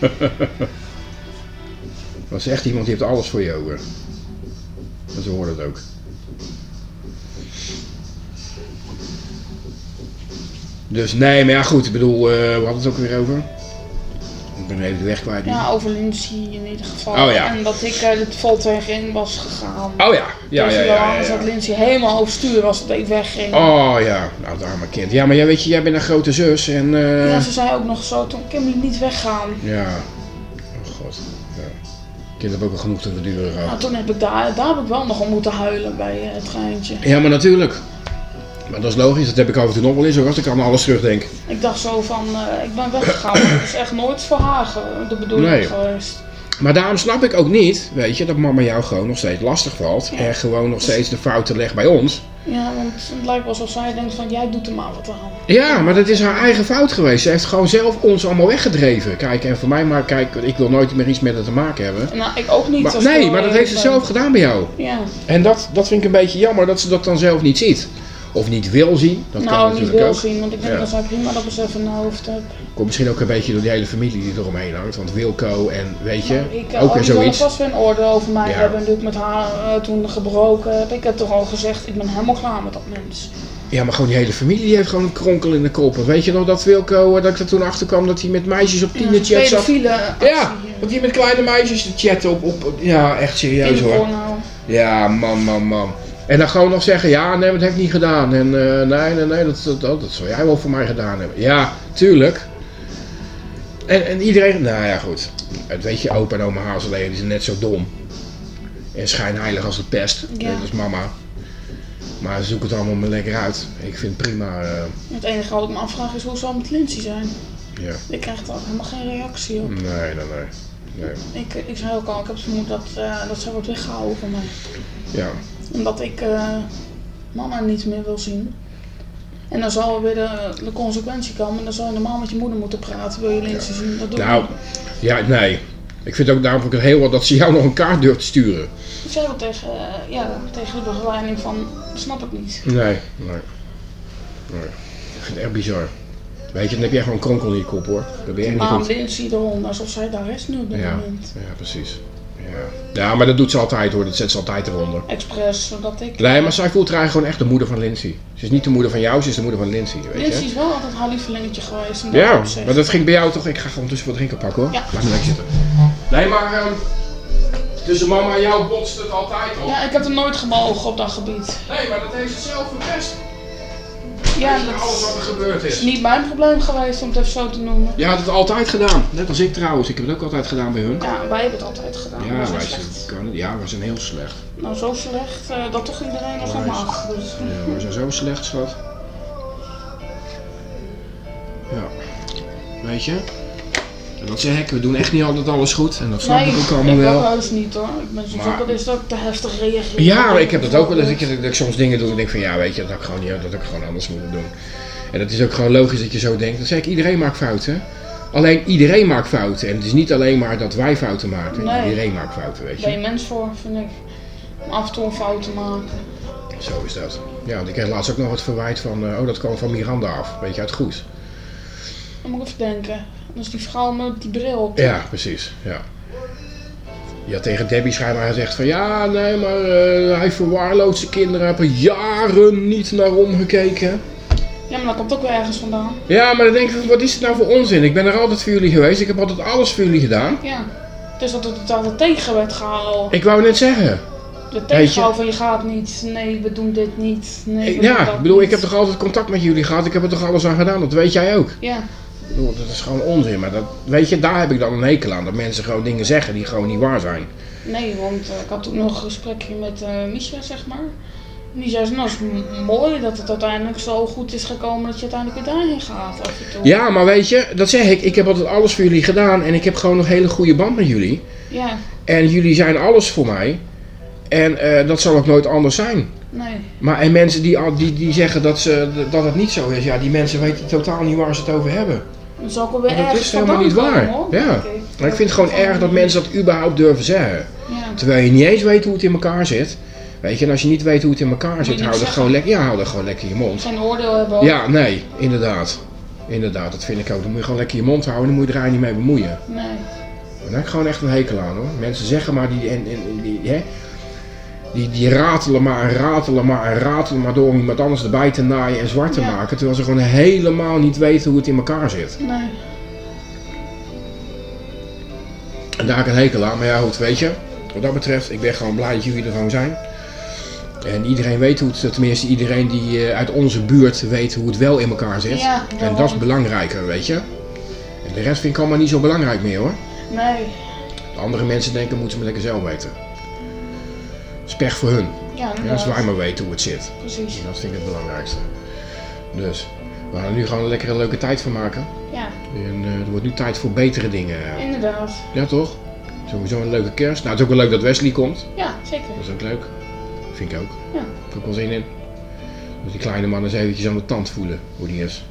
Dat is echt iemand die heeft alles voor je over. En zo hoort het ook. Dus nee, maar ja goed, ik bedoel, eh we hadden het ook weer over. Ik ben weg kwijt. Ja, over Lindsay in ieder geval. Oh, ja. En dat ik uh, het Voltweg in was gegaan. Oh ja, ja, ja, ja. ja, Anders ja. dat Lindsay helemaal overstuur was dat ik wegging. Oh ja, nou het arme kind. Ja, maar jij weet je, jij bent een grote zus en... eh Ja, ze zei ook nog zo, toen Kimberly niet weggaan. Ja. Oh god. Ja. Kind heb ook wel genoeg te verduren gehad. Nou, toen heb ik daar, daar heb ik wel nog om moeten huilen bij eh, het treintje. Ja, maar natuurlijk. Maar dat is logisch, dat heb ik af en toe nog wel eens, hoor, als ik aan alles terugdenk. Ik dacht zo van, eh, ik ben weggegaan, maar dat is echt nooit voor haar de bedoeling Nee. geweest. Maar daarom snap ik ook niet, weet je, dat mama jou gewoon nog steeds lastig valt. Ja. En gewoon nog steeds de fouten legt bij ons. Ja, want het lijkt wel alsof zij denkt van, jij doet er maar wat aan. Ja, maar dat is haar eigen fout geweest. Ze heeft gewoon zelf ons allemaal weggedreven. Kijk, en voor mij maar, kijk, ik wil nooit meer iets met het te maken hebben. Nou, ik ook niet. Maar, nee, maar dat heeft ze zelf gedaan bij jou. Ja, En dat, dat vind ik een beetje jammer dat ze dat dan zelf niet ziet. Of niet wil zien. Dat kan nou niet natuurlijk wil ook. zien, want ik denk Ja. dat zij prima dat besef in haar hoofd heeft. Komt misschien ook een beetje door die hele familie die eromheen hangt. Want Wilco en weet je, Nou, ik, eh, ook oh, weer zullen zoiets. vast weer een oordeel over mij Ja. hebben. Ik met haar eh, toen gebroken heb. Ik heb toch al gezegd, ik ben helemaal klaar met dat mens. Ja, maar gewoon die hele familie die heeft gewoon een kronkel in de kop. Want weet je nog dat Wilco, eh, dat ik er toen achter kwam dat hij met meisjes op tiener chat zat? Ja, dat hij met kleine meisjes te chatten op, op, ja, echt serieus hoor. Ja, man, man, man. En dan gewoon nog zeggen, ja, nee, dat heb ik niet gedaan. En eh, nee, nee, nee, dat, dat, dat, dat zou jij wel voor mij gedaan hebben. Ja, tuurlijk. En, en iedereen, nou ja, goed. Het weet je, opa en oma Hazeleen, die zijn net zo dom. En schijnheilig als de pest. Ja. Net als mama. Maar ze zoeken het allemaal maar lekker uit. Ik vind het prima, eh, Het enige wat ik me afvraag is hoe zal het met Lindsay zijn. ja. Ik krijg er helemaal geen reactie op. Nee, nee, nee. nee. Ik, ik zei ook al, ik heb het vermoed dat, eh, dat zij wordt weggehouden van mij. Ja. Omdat ik eh, mama niet meer wil zien. En dan zal weer de, de consequentie komen. Dan zal je normaal met je moeder moeten praten. Wil je Lindsay zien? Dat doe ik Nou, niet. ja, nee. Ik vind ook daarom ook het heel wat dat ze jou nog een kaart durft te sturen. Ik zei wel tegen, eh, ja, tegen de begeleiding van, dat snap ik niet. Nee, nee. nee. Ik vind het echt bizar. Weet je, dan heb jij gewoon kronkel in je kop hoor. Dat ben je niet. Lindsay eronder, alsof zij daar rest nu op dit Ja, moment. ja, precies. Ja. ja, maar dat doet ze altijd hoor. Dat zet ze altijd eronder. Expres, zodat ik... Nee, maar zij voelt haar eigenlijk gewoon echt de moeder van Lindsay. Ze is niet de moeder van jou, ze is de moeder van Lindsay, weet Lindsay je. is wel altijd haar lievelingetje geweest. Ja, opzicht. maar dat ging bij jou toch... Ik ga gewoon tussen wat drinken pakken hoor. Ja. Laat me lekker zitten. Nee, maar... ehm, tussen mama en jou botst het altijd op. Ja, ik heb er nooit gemogen op dat gebied. Nee, maar dat heeft ze zelf verpest. Ja, Weet je, alles wat dat er gebeurd is is. niet mijn probleem geweest om het even zo te noemen. Je had het altijd gedaan. Net als ik trouwens. Ik heb het ook altijd gedaan bij hun. Ja, wij hebben het altijd gedaan. Ja, wij zijn, kan, ja, we zijn heel slecht. Nou, zo slecht eh, dat toch iedereen ons Wij- mag. Dus. Ja, we zijn zo slecht, schat. Ja. Weet je? En dat zeg ik, we doen echt niet altijd alles goed. En dat snap Nee, ik ook allemaal ik wel. ook heus niet hoor. Ik ben soms Maar- ook wel eens dat ik te heftig reageer. Ja, maar ik heb dat ook wel eens. Dat ik, dat ik soms dingen doe en denk van ja, weet je, dat had ik gewoon, niet, dat ik gewoon anders moeten doen. En dat is ook gewoon logisch dat je zo denkt. Dan zeg ik, iedereen maakt fouten. Alleen iedereen maakt fouten. En het is niet alleen maar dat wij fouten maken. Nee. Iedereen maakt fouten, weet Daar ben je. je mens voor, vind ik. Om af en toe een fout te maken. Zo is dat. Ja, want ik kreeg laatst ook nog wat verwijt van, eh, oh dat kwam van Miranda af. Weet je, uit Goes. Dan moet ik even denken. Dat is die vrouw met die bril op. Ja, precies. Ja. Je had tegen Debbie schijnbaar gezegd van ja, nee, maar eh, hij verwaarloost de kinderen. Hij heeft er jaren niet naar omgekeken. Ja, maar dat komt ook weer ergens vandaan. Ja, maar dan denk ik, wat is het nou voor onzin? Ik ben er altijd voor jullie geweest. Ik heb altijd alles voor jullie gedaan. Ja. Dus dat het altijd tegen werd gehouden. Ik wou net zeggen. De tegenhouden van je gaat niet. Nee, we doen dit niet. Nee, we ja, ik bedoel, niet. ik heb toch altijd contact met jullie gehad. Ik heb er toch alles aan gedaan. Dat weet jij ook. Ja. Bedoel, dat is gewoon onzin. Maar dat, weet je, daar heb ik dan een hekel aan. Dat mensen gewoon dingen zeggen die gewoon niet waar zijn. Nee, want eh, ik had toen nog een gesprekje met eh Misha, zeg maar. Die zei, nou, is mooi dat het uiteindelijk zo goed is gekomen dat je uiteindelijk weer daarheen gaat af en toe. Ja, maar weet je, dat zeg ik. Ik heb altijd alles voor jullie gedaan en ik heb gewoon nog een hele goede band met jullie. Ja, En jullie zijn alles voor mij. En eh, dat zal ook nooit anders zijn. nee. Maar en mensen die, die, die zeggen dat, ze, dat het niet zo is, ja, die mensen weten totaal niet waar ze het over hebben. Maar dat is helemaal niet waar. komen, Ja. Maar ik vind het gewoon erg dat mensen dat überhaupt durven zeggen. Ja. Terwijl je niet eens weet hoe het in elkaar zit. Weet je, en als je niet weet hoe het in elkaar zit, hou dat, zeggen. gewoon lekker, ja, hou dat gewoon lekker in je mond. Geen oordeel hebben. ook. Ja, nee, inderdaad. Inderdaad, dat vind ik ook. Dan moet je gewoon lekker je mond houden, dan moet je er eigenlijk niet mee bemoeien. Nee. Daar heb ik gewoon echt een hekel aan hoor. Mensen zeggen maar die, en, en, die, hè, die, die ratelen maar en ratelen maar en ratelen maar door om iemand anders erbij te naaien en zwart te Ja. maken. Terwijl ze gewoon helemaal niet weten hoe het in elkaar zit. Nee. En daar heb ik een hekel aan. Maar ja, goed, weet je. Wat dat betreft, ik ben gewoon blij dat jullie er gewoon zijn. En iedereen weet hoe het, tenminste iedereen die eh, uit onze buurt weet hoe het wel in elkaar zit. Ja, en dat is belangrijker, weet je. En de rest vind ik allemaal niet zo belangrijk meer hoor. Nee. De andere mensen denken, moeten ze maar lekker zelf weten. Dat is pech voor hun. Ja, Ja, als wij maar weten hoe het zit. Precies. Dat vind ik het belangrijkste. Dus, we gaan er nu gewoon een lekkere leuke tijd van maken. Ja, En eh, er wordt nu tijd voor betere dingen. inderdaad. Ja toch? Sowieso een leuke kerst. Nou, het is ook wel leuk dat Wesley komt. Ja, zeker. Dat is ook leuk. Vind ik ook. Ja. Heb ik ook wel zin in. Dus die kleine man eens eventjes aan de tand voelen hoe die is.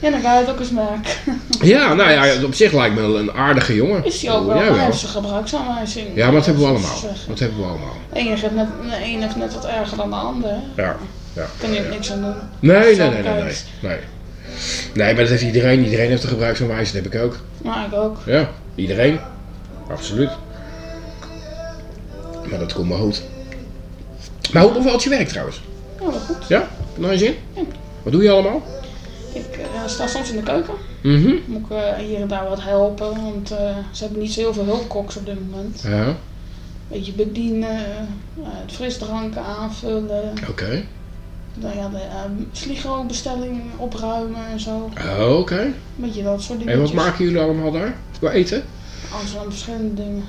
Ja, dan ga je het ook eens merken. Ja, nou ja, op zich lijkt me een aardige jongen. Is hij ook wel, Ja, wel. heeft zijn gebruiksaanwijzing. Ja, maar dat hebben we allemaal. Dat hebben we allemaal. De ene heeft net, de een heeft net wat erger dan de ander. Ja. ja. Kan je niks aan doen. Nee, nee, nee, nee, nee, nee. Nee, maar dat heeft iedereen. Iedereen heeft een gebruiksaanwijzing, dat heb ik ook. Maar ik ook. Ja, iedereen. Absoluut. Maar dat komt maar goed. Maar hoe bevalt je werk trouwens? Ja, wel goed. Ja? Heb je nog eens in? Ja. Wat doe je allemaal? Eh, sta soms in de keuken. Mhm. Moet ik eh, hier en daar wat helpen, want eh, ze hebben niet zo heel veel hulpkoks op dit moment. Ja, Beetje bedienen, de frisdranken aanvullen, oké. nou ja, de uh, sligo-bestelling opruimen en zo. Oh, Oké. Een beetje dat soort dingen. En wat maken jullie allemaal daar? Qua eten? Alles aan verschillende dingen.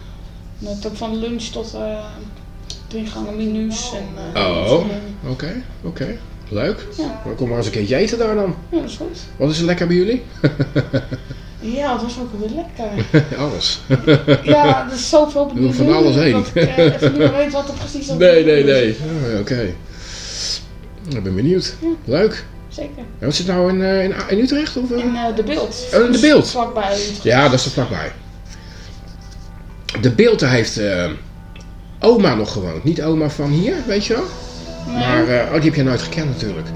Met ook van lunch tot drie gangen menus en Oh. Oké, oké. Leuk. Ja. Dan kom maar eens een keertje eten daar dan. Ja, dat is goed. Wat is er lekker bij jullie? Ja, dat was ook weer lekker. Alles. Ja, er is zoveel bedienen. van alles heen. Dat ik eh, even niet meer weet wat er precies op Nee, het nee, nee. Oh, Oké. Ik ben benieuwd. Ja. Leuk. Zeker. En wat zit nou in, eh, in, in Utrecht? Of, eh? In eh, de beeld. Oh, in de Beeld. Vlakbij Utrecht. Ja, dat is er vlakbij. De beeld daar heeft oma nog gewoond. Niet oma van hier, weet je wel? Maar, oh, die heb je nooit gekend natuurlijk.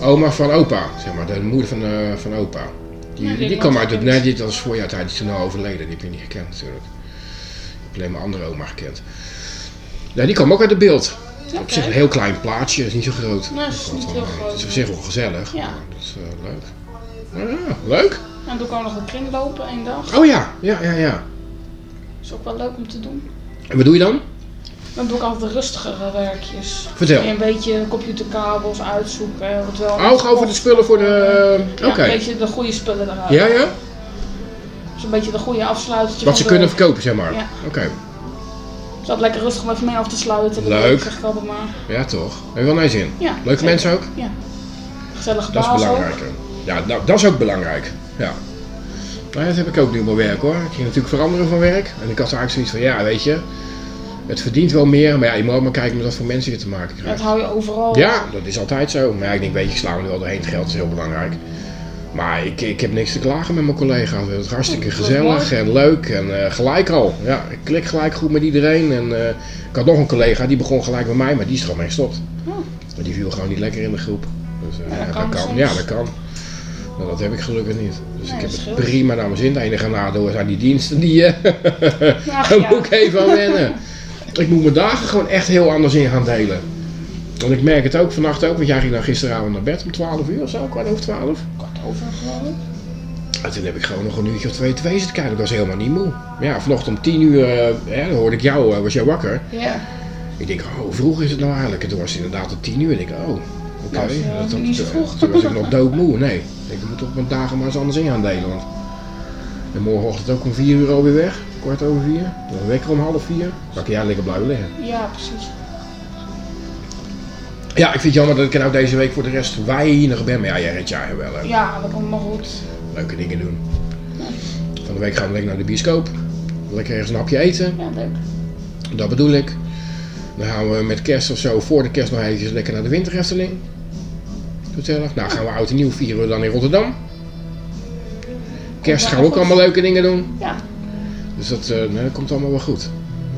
Oma van opa, zeg maar, de moeder van, eh, van opa. Die, die kwam uit het, nee, dit was voor jouw tijd, die is toen al overleden. Die heb je niet gekend natuurlijk. Ik heb alleen mijn andere oma gekend. Nee, die kwam ook uit de beeld. Op zich een heel klein plaatsje, is niet zo groot. Het is niet heel groot. Het is op zich wel gezellig. Ja. Dat is eh, leuk. Ja, leuk. En ik ook nog een kringlopen één dag. Oh ja, ja, ja, ja. is ook wel leuk om te doen. En wat doe je dan? Dan doe ik altijd de rustigere werkjes. Vertel. Een beetje computerkabels uitzoeken. Wat wel gewoon voor de spullen voor de... Ja, Oké. een beetje de goede spullen eruit. Ja, ja? Dus een beetje de goede afsluitertje Wat ze de- kunnen verkopen, zeg maar. Ja. Oké. Dus dat lekker rustig om even mee af te sluiten. Leuk. Zeg ik altijd maar. Ja, toch. Heb je wel naar zin? Ja, Leuke zeker. mensen ook? Ja. Gezellige Dat is baas ook. belangrijk. Ja, nou, dat is ook belangrijk. Ja. Nou, dat heb ik ook nu op mijn werk hoor. Ik ging natuurlijk veranderen van werk. En ik had eigenlijk zoiets van, ja, weet je, het verdient wel meer. Maar ja, je moet ook maar kijken met wat voor mensen je te maken Dat krijgt. hou je overal. Ja, dat is altijd zo. Maar ja, ik denk, weet je, ik sla me er wel doorheen. Het geld is heel belangrijk. Maar ik, ik heb niks te klagen met mijn collega's. Het is hartstikke dat gezellig en leuk. En eh, gelijk al. Ja, ik klik gelijk goed met iedereen. En eh, ik had nog een collega, die begon gelijk met mij, maar die is er al mee gestopt. Maar die viel gewoon niet lekker in de groep. Dus eh, Ja, dat ja, kan dat kan. soms. Ja, dat kan. Nou, dat heb ik gelukkig niet. Dus ik heb dat het prima naar mijn zin. Het enige nadeel zijn die diensten die Ach, daar ja. moet ik even aan wennen. Ik moet mijn dagen gewoon echt heel anders in gaan delen. Want ik merk het ook vannacht ook, want jij ging dan gisteravond naar bed om 12 uur of zo, kwart over 12. Kwart over geloof ik. En toen heb ik gewoon nog een uurtje of twee tv zitten kijken. Ik was helemaal niet moe. Maar ja, vanochtend om 10 uur eh, hè, hoorde ik jou, eh, was jij wakker. Ja. Ik denk, oh, hoe vroeg is het nou eigenlijk? En toen was het inderdaad om 10 uur. Ik denk, oh, oké. Nou, is, eh, Dat- dat- niet toen- vroeg. Toen was ik nog doodmoe. Nee, ik moet op mijn dagen maar eens anders in gaan delen. Want... En morgenochtend ook om 4 uur alweer weg. Kwart over 4. Dan wekker om half 4. Dan kan jij lekker blijven liggen. Ja, precies. Ja, ik vind het jammer dat ik nou deze week voor de rest weinig ben. Maar ja, jij redt jaar wel. Hè. Ja, dat komt maar goed. Leuke dingen doen. Van de week gaan we lekker naar de bioscoop. Lekker ergens een hapje eten. Ja, leuk. Dat bedoel ik. Dan gaan we met kerst of zo, voor de kerst nog eventjes lekker naar de winterhefteling. Gezellig. Nou gaan we oud en nieuw vieren we dan in Rotterdam. Kerst gaan we ook allemaal leuke dingen doen. Ja, Dus dat, eh, nee, dat komt allemaal wel goed.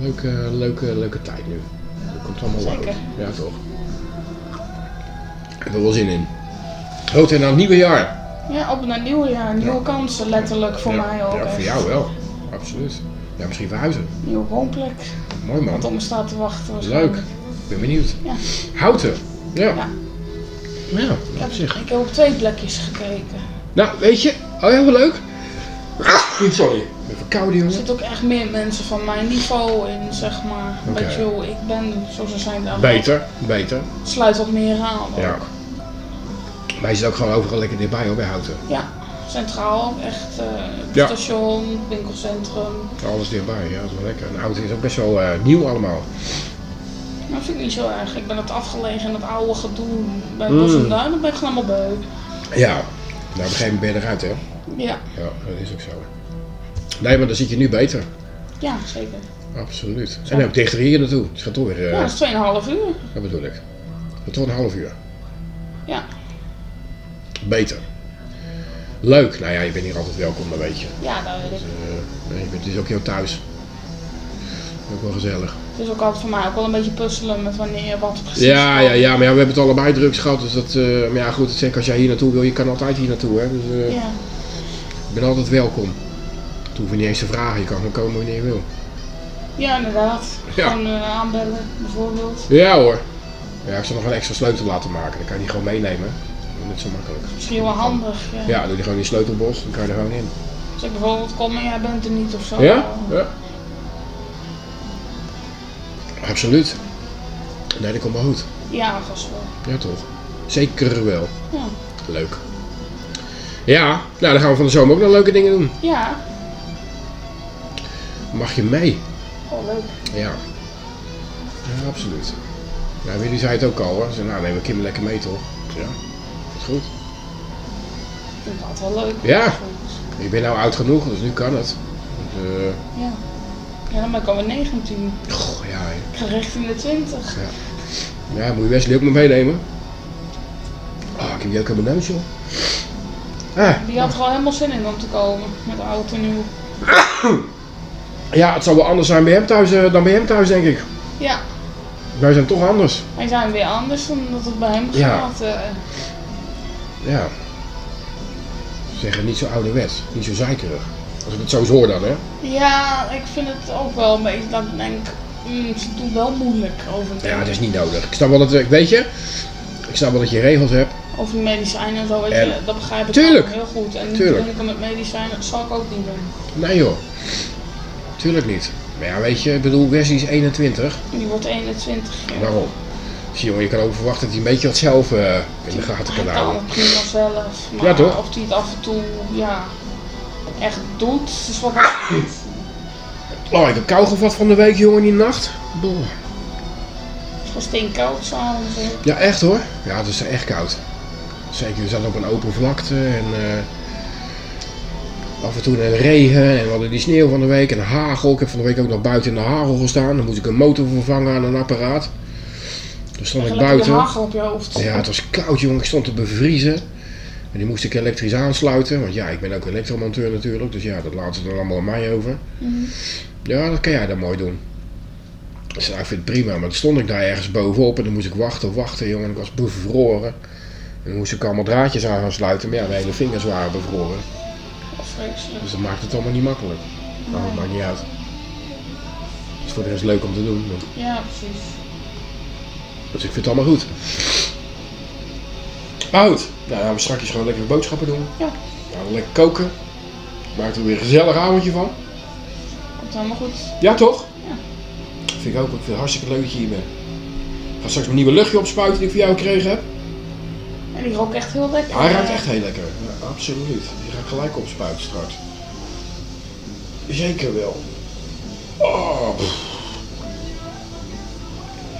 Leuke, leuke, leuke tijd nu. Dat komt allemaal wel goed. Ja, toch. Ik heb er wel zin in. Rood en aan het nieuwe jaar. ja op naar het nieuwe jaar. Nieuwe kansen, letterlijk voor Ja, mij ook. Ja, voor echt. jou wel. Absoluut. Ja, misschien verhuizen. Nieuwe woonplek. Mooi man. Wat op me staat te wachten. Leuk. Ik ben benieuwd. Ja. Houten. Ja. Ja. Ja, Ik op heb, zich. ik heb op twee plekjes gekeken. Nou, weet je. Oh ja, wel leuk. Sorry. Verkouden, Er jongen. zitten ook echt meer mensen van mijn niveau in, zeg maar. Oké. Weet je ik ben, zo ze zijn daar. Beter, beter. Sluit wat meer aan ook. Ja. Wij zitten ook gewoon overal lekker dichtbij hoor, bij Houten. Ja, centraal ook echt. Ja. Station, winkelcentrum. Alles dichtbij, ja, dat is wel lekker. En Houten is ook best wel eh, nieuw allemaal. Dat vind ik niet zo erg. Ik ben het afgelegen in het oude gedoe bij Mm. Bos en Duin, ben ik gewoon helemaal beu. Ja. Nou, op een gegeven moment ben je eruit, hè. Ja, Ja, dat is ook zo. Nee, maar dan zit je nu beter. ja, zeker. Absoluut. En ook dichter hier naartoe. Het gaat toch weer, eh, Ja, dat is 2,5 uur. dat bedoel ik. Het toch een half uur. Ja, Beter. Leuk. Nou ja, je bent hier altijd welkom, dat weet je. ja, dat weet ik. Eh, je bent, het is ook jouw thuis. Ook wel gezellig. Het is ook altijd voor mij ook wel een beetje puzzelen met wanneer wat precies. Ja, ja, ja, maar ja, we hebben het allebei drugs gehad. Dus dat, eh, maar ja, goed, zeker als jij hier naartoe wil, je kan altijd hier naartoe. Hè? Dus Ja, je bent altijd welkom. Toen hoef je niet eens te vragen, je kan gewoon komen wanneer je wil. ja inderdaad. Ja. Gewoon eh, aanbellen, bijvoorbeeld. Ja hoor. Ja, ik zal nog een extra sleutel laten maken. Dan kan je die gewoon meenemen. Net zo makkelijk. Misschien wel handig. Ja. Ja, doe die gewoon in je sleutelbos, dan kan je er gewoon in. Als ik bijvoorbeeld kom en jij bent er niet of zo. Ja? Ja. Absoluut. Nee, dat komt wel goed. Ja, vast wel. Ja toch. Zeker wel. Ja. Leuk. Ja, nou dan gaan we van de zomer ook nog leuke dingen doen. Ja, Mag je mee? oh leuk. Ja. Ja, absoluut. Ja, Willy zei het ook al hoor. Ze zei, nou neem we Kim lekker mee toch? Ik Ja, dat is goed. Ik vind het altijd wel leuk. Ja. Ik ben nou oud genoeg, dus nu kan het. Dus, eh, Ja. Ja, dan ben ik alweer 19. goh, ja. Ik ga richting de 20. ja, moet je Wesley ook maar meenemen. Oh, ik heb die ook in mijn neus joh. Ah, Die had er al helemaal zin in om te komen. Met de auto nieuw. ja, het zal wel anders zijn bij hem thuis eh, dan bij hem thuis denk ik. Ja, Wij zijn toch anders. wij zijn weer anders dan dat het bij hem Ja. gaat. eh. Ja. Ze zeggen niet zo ouderwets, niet zo zeikerig. Als ik het zo eens hoor dan hè. Ja, ik vind het ook wel een beetje dat ik denk, mm, ze doen wel moeilijk over, Ja, dat is niet nodig. Ik snap wel dat, weet je, ik snap wel dat je regels hebt. over medicijnen en zo, weet En- je, dat begrijp ik Tuurlijk. heel goed. En Tuurlijk. toen ik met medicijnen, dat zal ik ook niet doen. Nee joh. Tuurlijk niet. Maar ja, weet je, ik bedoel, Wesley is 21. Die wordt 21 jaar. Waarom? Jongen, je kan ook verwachten dat hij een beetje wat zelf eh, in de gaten kan Hij kan houden. het prima zelf. Maar Ja, toch? of hij het af en toe, ja, echt doet, is wat anders. Oh, ik heb kou gevat van de week, jongen, in die nacht. Boah. Het was stinkkoud s'avonds. Ja, echt hoor. Ja, het is echt koud. Zeker, we zaten op een open vlakte en eh, af en toe een regen en we hadden die sneeuw van de week en hagel. Ik heb van de week ook nog buiten in de hagel gestaan. Dan moest ik een motor vervangen aan een apparaat. Toen stond ik buiten. hagel op je hoofd. Ja, het was koud jongen, ik stond te bevriezen. En die moest ik elektrisch aansluiten, want ja, ik ben ook elektromonteur natuurlijk, dus ja, dat laten ze dan allemaal aan mij over. Mhm. Ja, dat kan jij dan mooi doen. Dus nou, ik vind het prima, maar toen stond ik daar ergens bovenop en dan moest ik wachten, wachten jongen, en ik was bevroren. En dan moest ik allemaal draadjes aan gaan sluiten, maar ja, mijn hele vingers waren bevroren. Vreselijk. Dus dat maakt het allemaal niet makkelijk. Maar dat maakt niet uit. Het is voor de rest leuk om te doen, maar- Ja, precies. dus ik vind het allemaal goed. Maar goed, nou, gaan we straks gewoon lekker boodschappen doen. Ja. We lekker koken. Maakt er weer een gezellig avondje van. Komt helemaal goed. Ja, toch? Ja. Vind ik ook. Ik vind het hartstikke leuk dat je hier bent. Ik ga straks mijn nieuwe luchtje opspuiten die ik voor jou gekregen heb. En die rookt echt heel lekker. Ja, hij ruikt echt heel lekker. Ja, absoluut. Die ga ik gelijk opspuiten straks. Zeker wel. Oh, pff.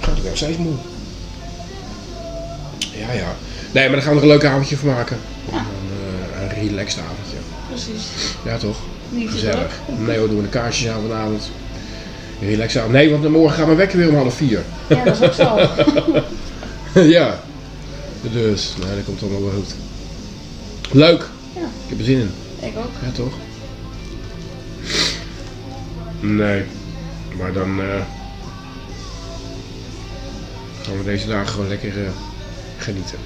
Gaat ik nog steeds moe. Ja, ja. Nee, maar daar gaan we er een leuk avondje van maken. Ja. Een, eh, een relaxed avondje. Precies. Ja, toch? Niet Gezellig. druk. Nee hoor, doen we de kaarsjes aan vanavond. Relaxed avond. Nee, want morgen gaan we wekken weer om half vier. Ja, dat is ook zo. ja. Dus, nee, dat komt allemaal wel goed. Leuk. Ja. Ik heb er zin in. Ik ook. Ja, toch? Nee. Maar dan eh gaan we deze dagen gewoon lekker eh, genieten.